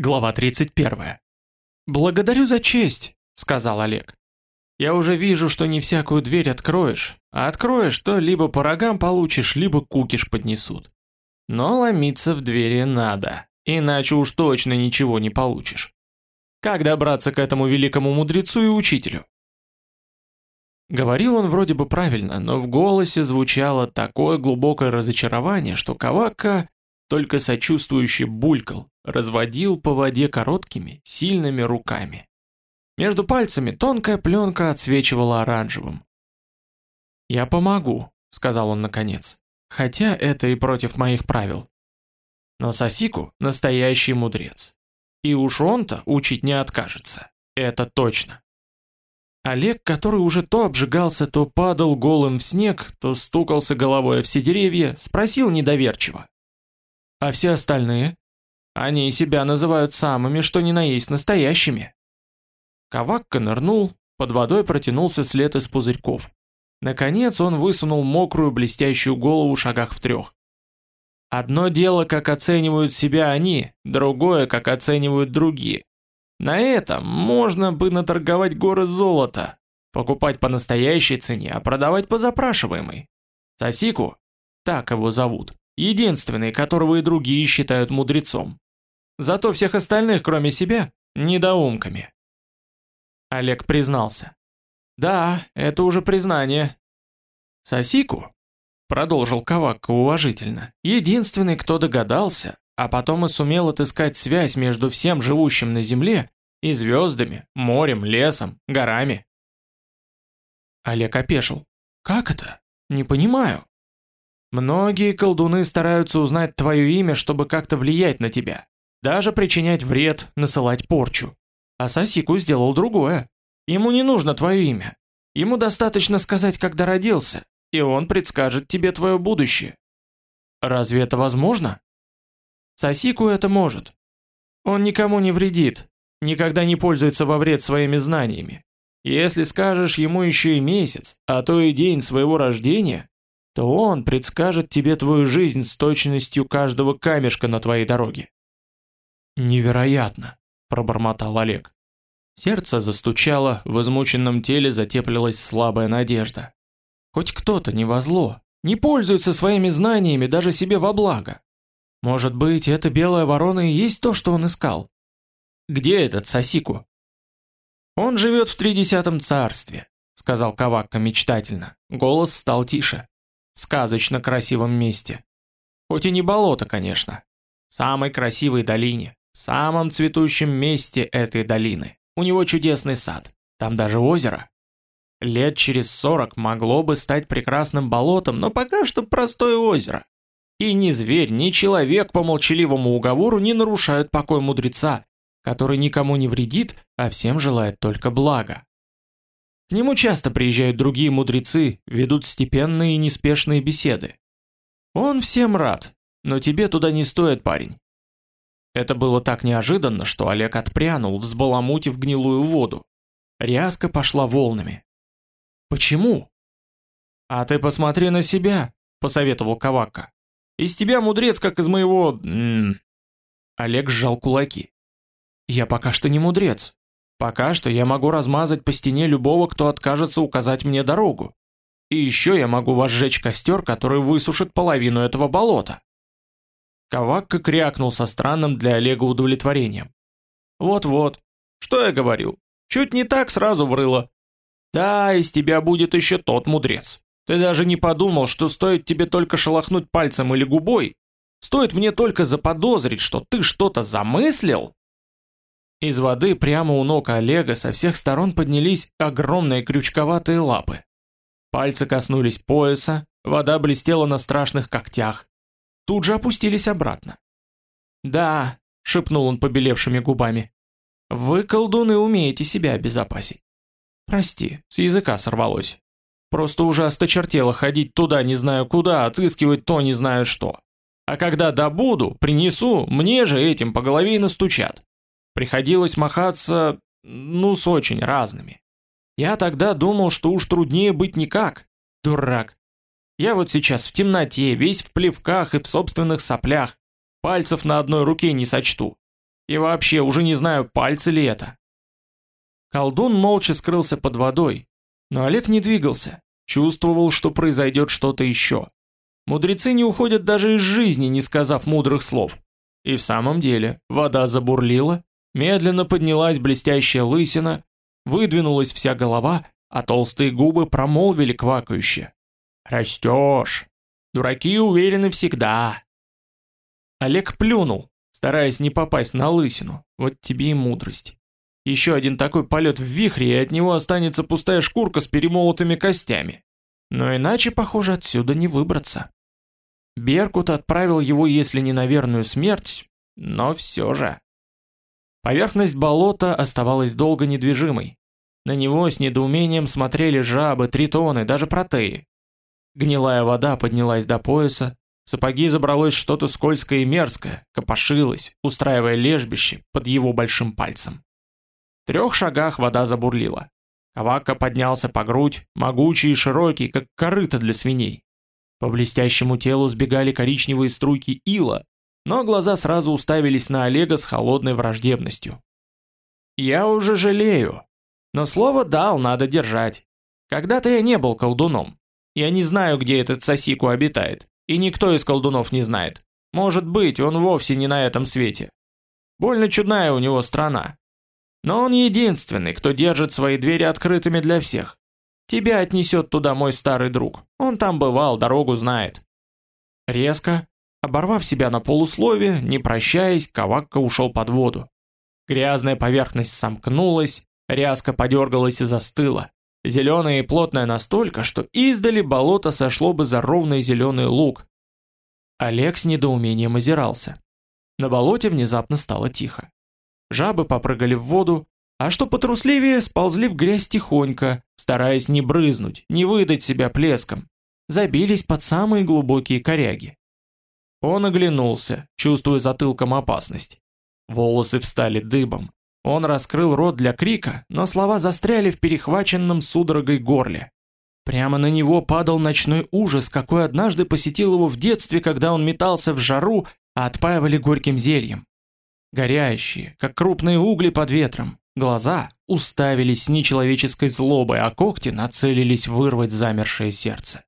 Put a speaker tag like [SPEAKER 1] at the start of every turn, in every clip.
[SPEAKER 1] Глава 31. «Благодарю за честь», — сказал Олег. «Я уже вижу, что не всякую дверь откроешь, а откроешь, то либо по рогам получишь, либо кукиш поднесут. Но ломиться в двери надо, иначе уж точно ничего не получишь. Как добраться к этому великому мудрецу и учителю?» Говорил он вроде бы правильно, но в голосе звучало такое глубокое разочарование, что Кавакка только сочувствующе булькал, разводил по воде короткими, сильными руками. Между пальцами тонкая пленка отсвечивала оранжевым. «Я помогу», — сказал он наконец, хотя это и против моих правил. Но Сосику — настоящий мудрец. И уж он-то учить не откажется, это точно. Олег, который уже то обжигался, то падал голым в снег, то стукался головой о все деревья, спросил недоверчиво. А все остальные? Они себя называют самыми, что ни на есть настоящими. Кавакка нырнул, под водой протянулся след из пузырьков. Наконец он высунул мокрую блестящую голову в шагах в трех. Одно дело, как оценивают себя они, другое, как оценивают другие. На этом можно бы наторговать горы золота, покупать по настоящей цене, а продавать по запрашиваемой. Сосику, так его зовут, единственный, которого и другие считают мудрецом. Зато всех остальных, кроме себя, недоумками. Олег признался. Да, это уже признание. Сосику, продолжил Кавакка уважительно, единственный, кто догадался, а потом и сумел отыскать связь между всем живущим на земле и звездами, морем, лесом, горами. Олег опешил. Как это? Не понимаю. Многие колдуны стараются узнать твое имя, чтобы как-то влиять на тебя. Даже причинять вред, насылать порчу. А Сасику сделал другое. Ему не нужно твое имя. Ему достаточно сказать, когда родился, и он предскажет тебе твое будущее. Разве это возможно? Сасику это может. Он никому не вредит, никогда не пользуется во вред своими знаниями. Если скажешь ему еще и месяц, а то и день своего рождения, то он предскажет тебе твою жизнь с точностью каждого камешка на твоей дороге. Невероятно, пробормотал Олег. Сердце застучало, в измученном теле затеплилась слабая надежда. Хоть кто-то не во зло, не пользуется своими знаниями даже себе во благо. Может быть, эта белая ворона и есть то, что он искал? Где этот Сосику? Он живет в тридесятом царстве, сказал Кавакка мечтательно. Голос стал тише сказочно красивом месте. Хоть и не болото, конечно. Самой красивой долине, самом цветущем месте этой долины. У него чудесный сад, там даже озеро. Лет через сорок могло бы стать прекрасным болотом, но пока что простое озеро. И ни зверь, ни человек по молчаливому уговору не нарушают покой мудреца, который никому не вредит, а всем желает только блага. К нему часто приезжают другие мудрецы, ведут степенные и неспешные беседы. Он всем рад, но тебе туда не стоит, парень. Это было так неожиданно, что Олег отпрянул, взбаламутив гнилую воду. Ряска пошла волнами. Почему? А ты посмотри на себя, посоветовал Кавака. Из тебя мудрец, как из моего... М -м. Олег сжал кулаки. Я пока что не мудрец, Пока что я могу размазать по стене любого, кто откажется указать мне дорогу. И еще я могу возжечь костер, который высушит половину этого болота. Кавакка крякнул со странным для Олега удовлетворением. Вот-вот. Что я говорил? Чуть не так сразу врыло. Да, из тебя будет еще тот мудрец. Ты даже не подумал, что стоит тебе только шелохнуть пальцем или губой, стоит мне только заподозрить, что ты что-то замыслил, из воды прямо у ног Олега со всех сторон поднялись огромные крючковатые лапы. Пальцы коснулись пояса, вода блестела на страшных когтях. Тут же опустились обратно. «Да», — шепнул он побелевшими губами, — «вы, колдуны, умеете себя обезопасить». «Прости, с языка сорвалось. Просто уже осточертело ходить туда не знаю куда, отыскивать то не знаю что. А когда добуду, принесу, мне же этим по голове и настучат. Приходилось махаться, ну, с очень разными. Я тогда думал, что уж труднее быть никак. Дурак. Я вот сейчас в темноте, весь в плевках и в собственных соплях. Пальцев на одной руке не сочту. И вообще, уже не знаю, пальцы ли это. Колдун молча скрылся под водой, но Олег не двигался, чувствовал, что произойдет что-то еще. Мудрецы не уходят даже из жизни, не сказав мудрых слов. И в самом деле, вода забурлила, медленно поднялась блестящая лысина, выдвинулась вся голова, а толстые губы промолвили квакающе. «Растешь! Дураки уверены всегда!» Олег плюнул, стараясь не попасть на лысину. Вот тебе и мудрость. Еще один такой полет в вихре, и от него останется пустая шкурка с перемолотыми костями. Но иначе, похоже, отсюда не выбраться. Беркут отправил его, если не на верную смерть, но все же. Поверхность болота оставалась долго недвижимой. На него с недоумением смотрели жабы, тритоны, даже протеи. Гнилая вода поднялась до пояса, в сапоги забралось что-то скользкое и мерзкое, копошилось, устраивая лежбище под его большим пальцем. В трех шагах вода забурлила. Кавака поднялся по грудь, могучий и широкий, как корыто для свиней. По блестящему телу сбегали коричневые струйки ила, но глаза сразу уставились на Олега с холодной враждебностью. «Я уже жалею. Но слово дал, надо держать. Когда-то я не был колдуном. Я не знаю, где этот сосику обитает, и никто из колдунов не знает. Может быть, он вовсе не на этом свете. Больно чудная у него страна. Но он единственный, кто держит свои двери открытыми для всех. Тебя отнесет туда мой старый друг. Он там бывал, дорогу знает. Резко, оборвав себя на полуслове, не прощаясь, Кавакка ушел под воду. Грязная поверхность сомкнулась, ряска подергалась и застыла. Зеленая и плотная настолько, что издали болото сошло бы за ровный зеленый луг. Олег с недоумением озирался. На болоте внезапно стало тихо. Жабы попрыгали в воду, а что потрусливее, сползли в грязь тихонько, стараясь не брызнуть, не выдать себя плеском. Забились под самые глубокие коряги. Он оглянулся, чувствуя затылком опасность. Волосы встали дыбом. Он раскрыл рот для крика, но слова застряли в перехваченном судорогой горле. Прямо на него падал ночной ужас, какой однажды посетил его в детстве, когда он метался в жару, а отпаивали горьким зельем. Горящие, как крупные угли под ветром, Глаза уставились с нечеловеческой злобой, а когти нацелились вырвать замершее сердце.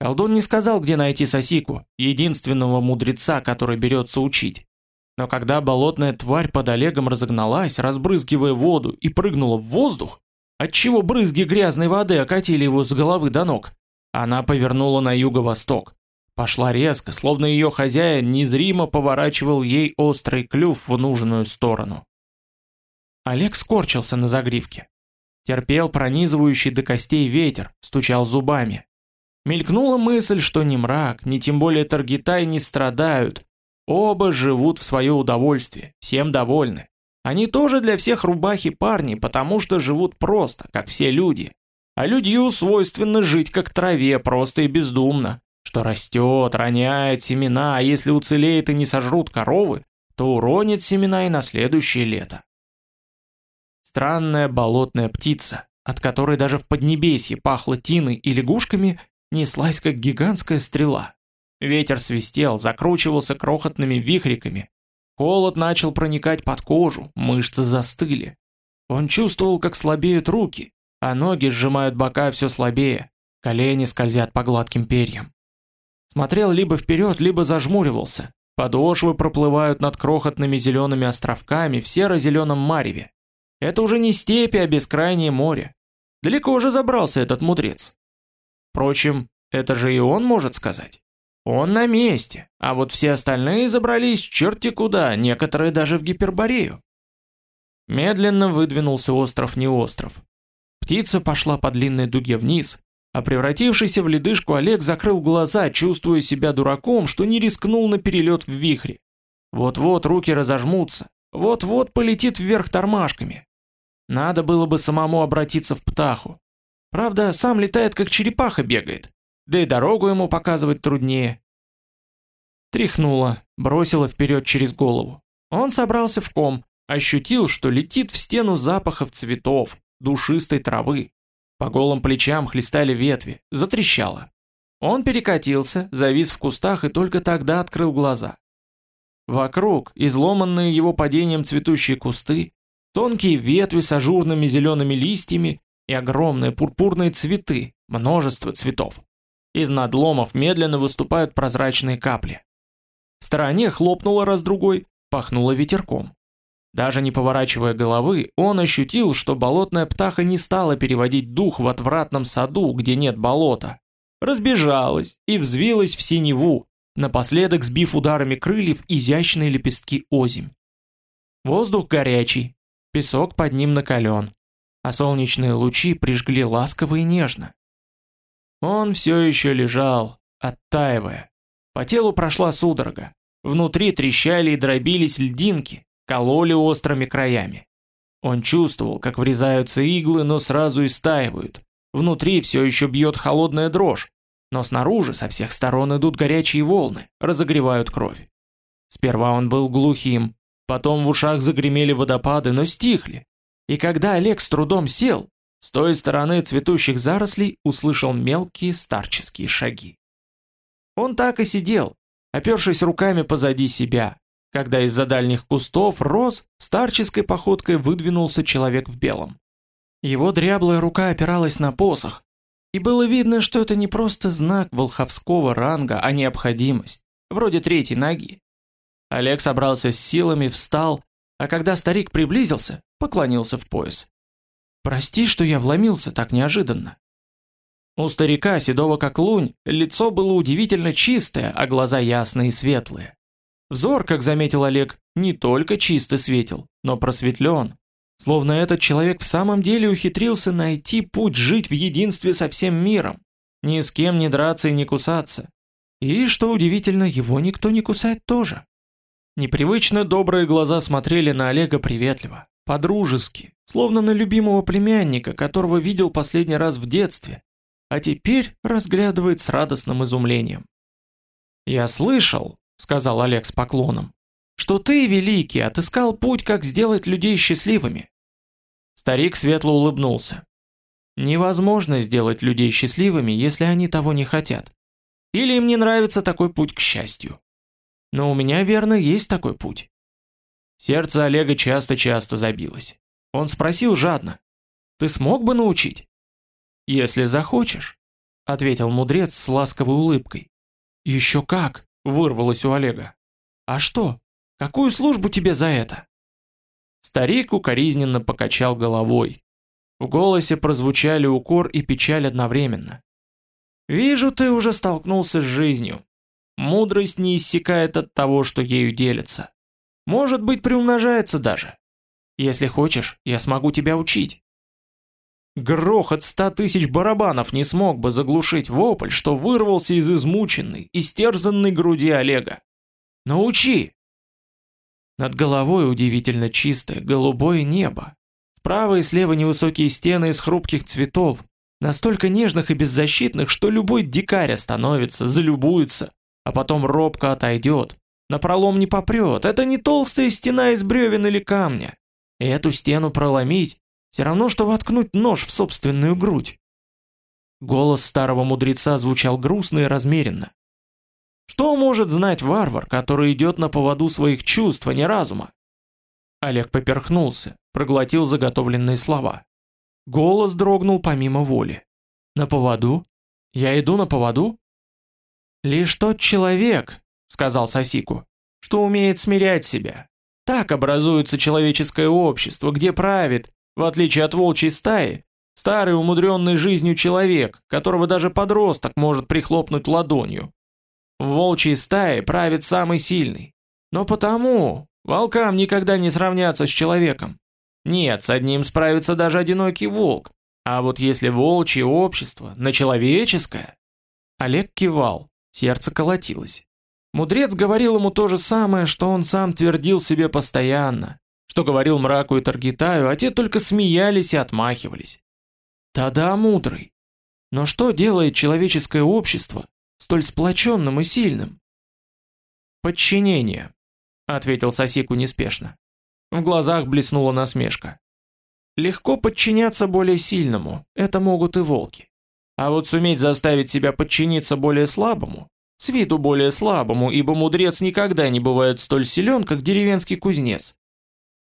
[SPEAKER 1] Колдун не сказал, где найти Сосику, единственного мудреца, который берется учить. Но когда болотная тварь под Олегом разогналась, разбрызгивая воду, и прыгнула в воздух, отчего брызги грязной воды окатили его с головы до ног, она повернула на юго-восток. Пошла резко, словно ее хозяин незримо поворачивал ей острый клюв в нужную сторону. Олег скорчился на загривке. Терпел пронизывающий до костей ветер, стучал зубами. Мелькнула мысль, что ни мрак, ни тем более Таргитай не страдают. Оба живут в свое удовольствие, всем довольны. Они тоже для всех рубахи парни, потому что живут просто, как все люди. А людью свойственно жить как траве, просто и бездумно. Что растет, роняет семена, а если уцелеет и не сожрут коровы, то уронит семена и на следующее лето. Странная болотная птица, от которой даже в Поднебесье пахло тиной и лягушками, неслась как гигантская стрела. Ветер свистел, закручивался крохотными вихриками. Холод начал проникать под кожу, мышцы застыли. Он чувствовал, как слабеют руки, а ноги сжимают бока все слабее, колени скользят по гладким перьям. Смотрел либо вперед, либо зажмуривался. Подошвы проплывают над крохотными зелеными островками в серо-зеленом мареве. Это уже не степи, а бескрайнее море. Далеко уже забрался этот мудрец. Впрочем, это же и он может сказать. Он на месте, а вот все остальные забрались черти куда, некоторые даже в Гиперборею. Медленно выдвинулся остров не остров. Птица пошла по длинной дуге вниз, а превратившийся в ледышку Олег закрыл глаза, чувствуя себя дураком, что не рискнул на перелет в вихре. Вот-вот руки разожмутся, вот-вот полетит вверх тормашками. Надо было бы самому обратиться в птаху. Правда, сам летает как черепаха бегает. Да и дорогу ему показывать труднее. Тряхнула, бросила вперед через голову. Он собрался в ком, ощутил, что летит в стену запахов цветов, душистой травы. По голым плечам хлестали ветви, затрещало. Он перекатился, завис в кустах и только тогда открыл глаза. Вокруг изломанные его падением цветущие кусты, тонкие ветви с ажурными зелеными листьями и огромные пурпурные цветы, множество цветов. Из надломов медленно выступают прозрачные капли. В стороне хлопнуло раз-другой, пахнуло ветерком. Даже не поворачивая головы, он ощутил, что болотная птаха не стала переводить дух в отвратном саду, где нет болота. Разбежалась и взвилась в синеву, напоследок сбив ударами крыльев изящные лепестки озимь. Воздух горячий, песок под ним накален, а солнечные лучи прижгли ласково и нежно. Он все еще лежал, оттаивая. По телу прошла судорога. Внутри трещали и дробились льдинки, кололи острыми краями. Он чувствовал, как врезаются иглы, но сразу истаивают. Внутри все еще бьет холодная дрожь, но снаружи со всех сторон идут горячие волны, разогревают кровь. Сперва он был глухим, потом в ушах загремели водопады, но стихли. И когда Олег с трудом сел, с той стороны цветущих зарослей услышал мелкие старческие шаги. Он так и сидел, опершись руками позади себя, когда из-за дальних кустов роз старческой походкой выдвинулся человек в белом. Его дряблая рука опиралась на посох, и было видно, что это не просто знак волховского ранга, а необходимость, вроде третьей ноги. Олег собрался с силами, встал, а когда старик приблизился, поклонился в пояс. «Прости, что я вломился так неожиданно». У старика, седого как лунь, лицо было удивительно чистое, а глаза ясные и светлые. Взор, как заметил Олег, не только чисто светил, но просветлен. Словно этот человек в самом деле ухитрился найти путь жить в единстве со всем миром, ни с кем не драться и не кусаться. И, что удивительно, его никто не кусает тоже. Непривычно добрые глаза смотрели на Олега приветливо, по-дружески, словно на любимого племянника, которого видел последний раз в детстве, а теперь разглядывает с радостным изумлением. «Я слышал», сказал Олег с поклоном, что ты, великий, отыскал путь, как сделать людей счастливыми. Старик светло улыбнулся. Невозможно сделать людей счастливыми, если они того не хотят. Или им не нравится такой путь к счастью. Но у меня, верно, есть такой путь. Сердце Олега часто-часто забилось. Он спросил жадно. «Ты смог бы научить?» «Если захочешь», — ответил мудрец с ласковой улыбкой. «Еще как!» Вырвалось у Олега. А что? Какую службу тебе за это? Старик укоризненно покачал головой. В голосе прозвучали укор и печаль одновременно. Вижу, ты уже столкнулся с жизнью. Мудрость не иссякает от того, что ею делится. Может быть, приумножается даже. Если хочешь, я смогу тебя учить. Грохот ста тысяч барабанов не смог бы заглушить вопль, что вырвался из измученной, истерзанной груди Олега. «Научи!» Над головой удивительно чистое, голубое небо. Справа и слева невысокие стены из хрупких цветов, настолько нежных и беззащитных, что любой дикарь остановится, залюбуется, а потом робко отойдет. На пролом не попрет, это не толстая стена из бревен или камня. И эту стену проломить все равно, что воткнуть нож в собственную грудь. Голос старого мудреца звучал грустно и размеренно. Что может знать варвар, который идет на поводу своих чувств, а не разума? Олег поперхнулся, проглотил заготовленные слова. Голос дрогнул помимо воли. На поводу? Я иду на поводу? Лишь тот человек, сказал Сосику, что умеет смирять себя. Так образуется человеческое общество, где правит, в отличие от волчьей стаи, старый умудренный жизнью человек, которого даже подросток может прихлопнуть ладонью. В волчьей стае правит самый сильный. Но потому волкам никогда не сравняться с человеком. Нет, с одним справится даже одинокий волк. А вот если волчье общество на человеческое... Олег кивал, сердце колотилось. Мудрец говорил ему то же самое, что он сам твердил себе постоянно что говорил мраку и Таргитаю, а те только смеялись и отмахивались. Да-да, мудрый. Но что делает человеческое общество столь сплоченным и сильным? Подчинение, ответил Сосику неспешно. В глазах блеснула насмешка. Легко подчиняться более сильному, это могут и волки. А вот суметь заставить себя подчиниться более слабому, с виду более слабому, ибо мудрец никогда не бывает столь силен, как деревенский кузнец.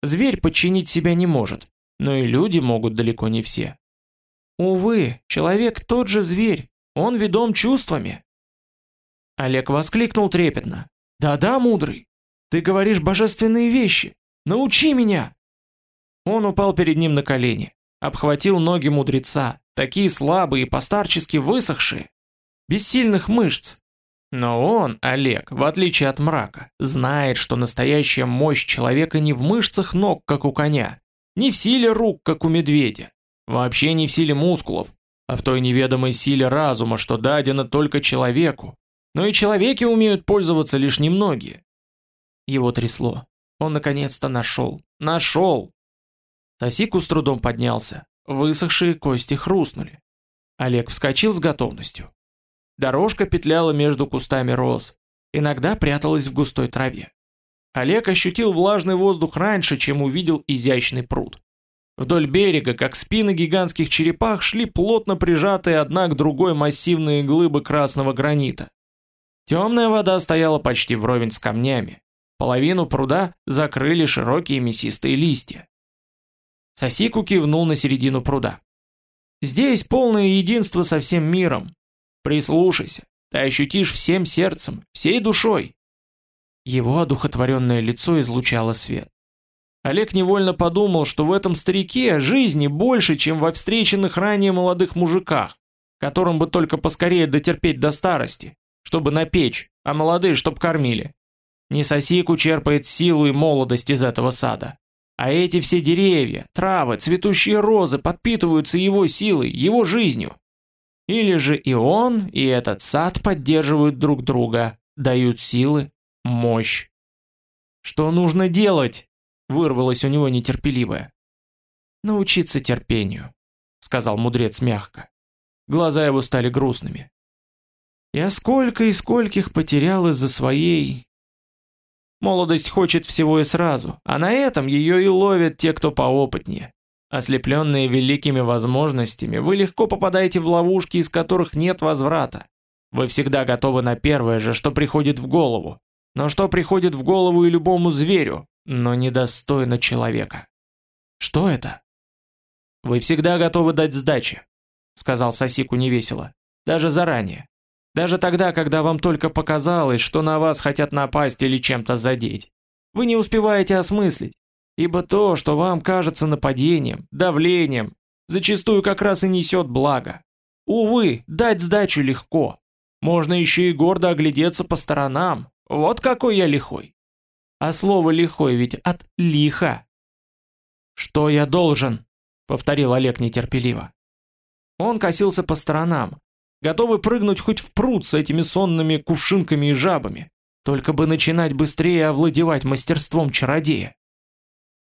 [SPEAKER 1] Зверь подчинить себя не может, но и люди могут далеко не все. Увы, человек тот же зверь, он ведом чувствами. Олег воскликнул трепетно. «Да-да, мудрый, ты говоришь божественные вещи. Научи меня!» Он упал перед ним на колени, обхватил ноги мудреца, такие слабые и постарчески высохшие, без сильных мышц. Но он, Олег, в отличие от мрака, знает, что настоящая мощь человека не в мышцах ног, как у коня, не в силе рук, как у медведя, вообще не в силе мускулов, а в той неведомой силе разума, что дадено только человеку. Но и человеки умеют пользоваться лишь немногие. Его трясло. Он наконец-то нашел. Нашел! Тосику с трудом поднялся. Высохшие кости хрустнули. Олег вскочил с готовностью. Дорожка петляла между кустами роз, иногда пряталась в густой траве. Олег ощутил влажный воздух раньше, чем увидел изящный пруд. Вдоль берега, как спины гигантских черепах, шли плотно прижатые одна к другой массивные глыбы красного гранита. Темная вода стояла почти вровень с камнями. Половину пруда закрыли широкие мясистые листья. Сосику кивнул на середину пруда. Здесь полное единство со всем миром. Прислушайся, ты ощутишь всем сердцем, всей душой. Его одухотворенное лицо излучало свет. Олег невольно подумал, что в этом старике жизни больше, чем во встреченных ранее молодых мужиках, которым бы только поскорее дотерпеть до старости, чтобы напечь, а молодые, чтоб кормили. Не сосику черпает силу и молодость из этого сада. А эти все деревья, травы, цветущие розы подпитываются его силой, его жизнью. Или же и он, и этот сад поддерживают друг друга, дают силы, мощь. Что нужно делать? Вырвалось у него нетерпеливое. Научиться терпению, сказал мудрец мягко. Глаза его стали грустными. Я сколько и скольких потерял из-за своей Молодость хочет всего и сразу, а на этом ее и ловят те, кто поопытнее. Ослепленные великими возможностями, вы легко попадаете в ловушки, из которых нет возврата. Вы всегда готовы на первое же, что приходит в голову. Но что приходит в голову и любому зверю, но недостойно человека. Что это? Вы всегда готовы дать сдачи, сказал Сосику невесело. Даже заранее. Даже тогда, когда вам только показалось, что на вас хотят напасть или чем-то задеть. Вы не успеваете осмыслить, ибо то, что вам кажется нападением, давлением, зачастую как раз и несет благо. Увы, дать сдачу легко. Можно еще и гордо оглядеться по сторонам. Вот какой я лихой. А слово «лихой» ведь от «лиха». «Что я должен?» — повторил Олег нетерпеливо. Он косился по сторонам, готовы прыгнуть хоть в пруд с этими сонными кувшинками и жабами, только бы начинать быстрее овладевать мастерством чародея.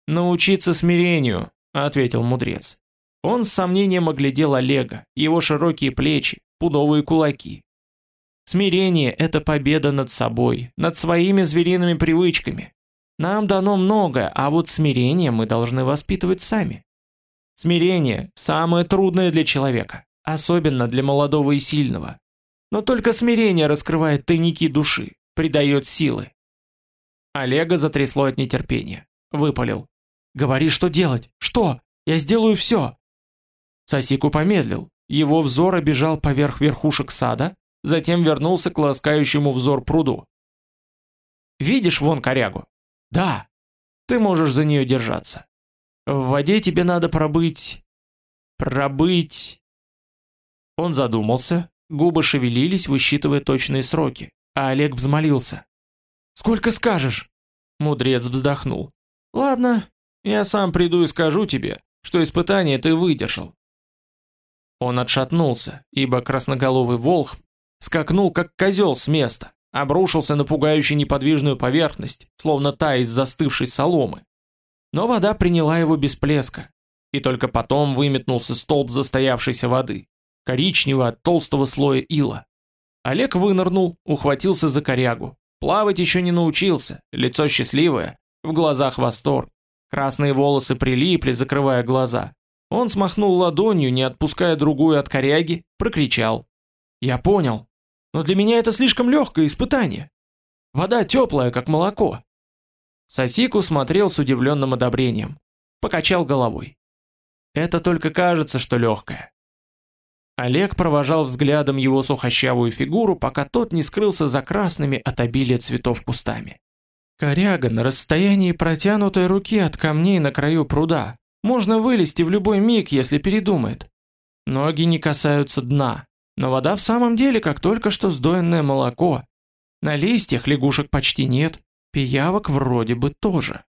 [SPEAKER 1] «Научиться смирению», — ответил мудрец. Он с сомнением оглядел Олега, его широкие плечи, пудовые кулаки. Смирение — это победа над собой, над своими звериными привычками. Нам дано многое, а вот смирение мы должны воспитывать сами. Смирение – самое трудное для человека особенно для молодого и сильного. Но только смирение раскрывает тайники души, придает силы. Олега затрясло от нетерпения. Выпалил. «Говори, что делать? Что? Я сделаю все!» Сосику помедлил. Его взор обежал поверх верхушек сада, затем вернулся к ласкающему взор пруду. «Видишь вон корягу?» «Да!» «Ты можешь за нее держаться. В воде тебе надо пробыть... пробыть...» Он задумался, губы шевелились, высчитывая точные сроки, а Олег взмолился. «Сколько скажешь?» Мудрец вздохнул. «Ладно, я сам приду и скажу тебе, что испытание ты выдержал». Он отшатнулся, ибо красноголовый волх скакнул как козел с места, обрушился на пугающую неподвижную поверхность, словно та из застывшей соломы. Но вода приняла его без плеска, и только потом выметнулся столб застоявшейся воды коричневого от толстого слоя ила. Олег вынырнул, ухватился за корягу. Плавать еще не научился, лицо счастливое, в глазах восторг. Красные волосы прилипли, закрывая глаза. Он смахнул ладонью, не отпуская другую от коряги, прокричал. «Я понял. Но для меня это слишком легкое испытание. Вода теплая, как молоко. Сосику смотрел с удивленным одобрением. Покачал головой. Это только кажется, что легкое. Олег провожал взглядом его сухощавую фигуру, пока тот не скрылся за красными от обилия цветов кустами. Коряга на расстоянии протянутой руки от камней на краю пруда. Можно вылезти в любой миг, если передумает. Ноги не касаются дна, но вода в самом деле как только что сдоенное молоко. На листьях лягушек почти нет, пиявок вроде бы тоже.